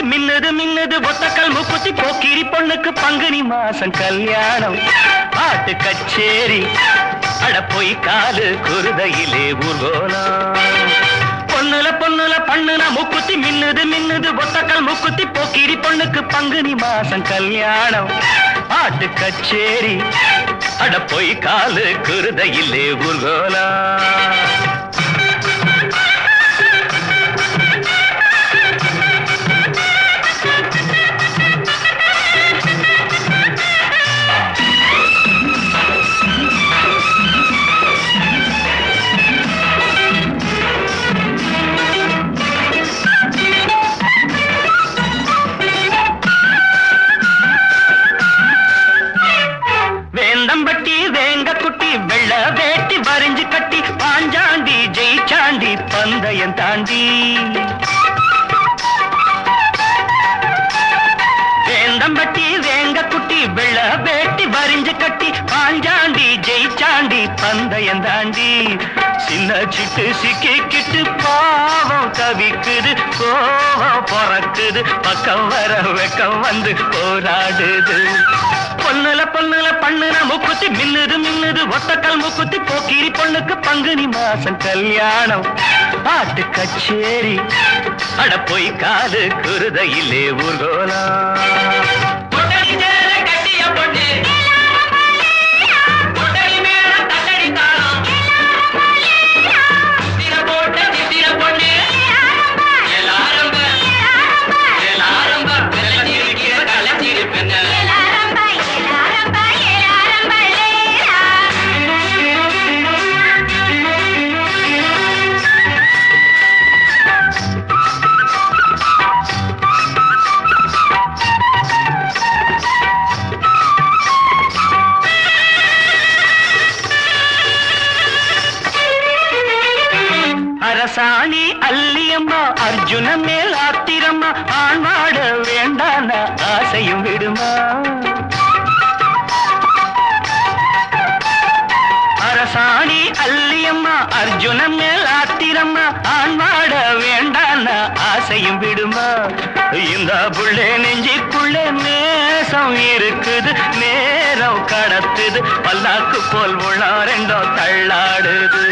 மூக்குத்தி மின்னது மின்னது ஒத்தக்கல் மூக்குத்தி போக்கிரி பொண்ணுக்கு பங்குனி மாசம் கல்யாணம். பாட்டு கச்சேரி அடப்போய் காலு குருதையிலே ஊர்கோலம் பொண்ணுல பொண்ணுல பண்ணுல மூக்குத்தி மின்னுது மின்னுது ஒத்தக்கல் மூக்குத்தி போக்கிரி பொண்ணுக்கு பங்குனி மாசம் கல்யாணம். பாட்டு கச்சேரி அடப்போய் காலு குருதையிலே ஊர்கோலம் வேந்தம்பட்டி வேங்க குட்டி வெள்ள வேட்டி வரைஞ்சு கட்டி பாஞ்சாண்டி ஜெயிச்சாண்டி பந்தயம் தாண்டி. வேந்தம்பட்டி வேங்க குட்டி வெள்ள வேட்டி வரிஞ்சு கட்டி பாஞ்சாண்டி ஜெயிச்சாண்டி பந்தயம் தாண்டி. சின்ன சிட்டு சிக்கிக்கிட்டு பாவம் தவிக்குது கோவம் பிறக்குது பக்கம் வர வெக்கம் வந்து போராடுது பொண்ணுல பொண்ணுல பண்ணுன முக்குத்தி மின்னுது மின்னுது ஒத்தக்கல் முக்குத்தி போக்கிரி பொண்ணுக்கு பங்குனி மாசம் கல்யாணம். பாட்டு கச்சேரி அட போய் காது குருதையிலே ஊர்கோலாம் அரசாணி அல்லியம்மா அர்ஜுன மேல் ஆத்திரம்மா ஆண்மாட வேண்டான ஆசையும் விடுமா? அரசாணி அல்லியம்மா அர்ஜுன மேல் ஆத்திரம்மா ஆண்மாட வேண்டான ஆசையும் விடுமா? இந்த புள்ளே நெஞ்சிக்குள்ளே நேசம் இருக்குது நேரம் கடத்துது பல்லாக்கு போல் உளா ரெண்டோ தள்ளாடுது.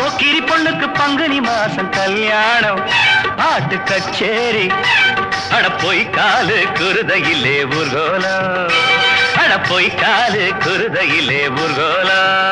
போக்கிரி பொண்ணுக்கு பங்குனி மாசம் கல்யாணம். பாட்டு கச்சேரி. அட போய் காலு குருதையிலே ஊர்கோலா. அட போய் காலு குருதையிலே ஊர்கோலா.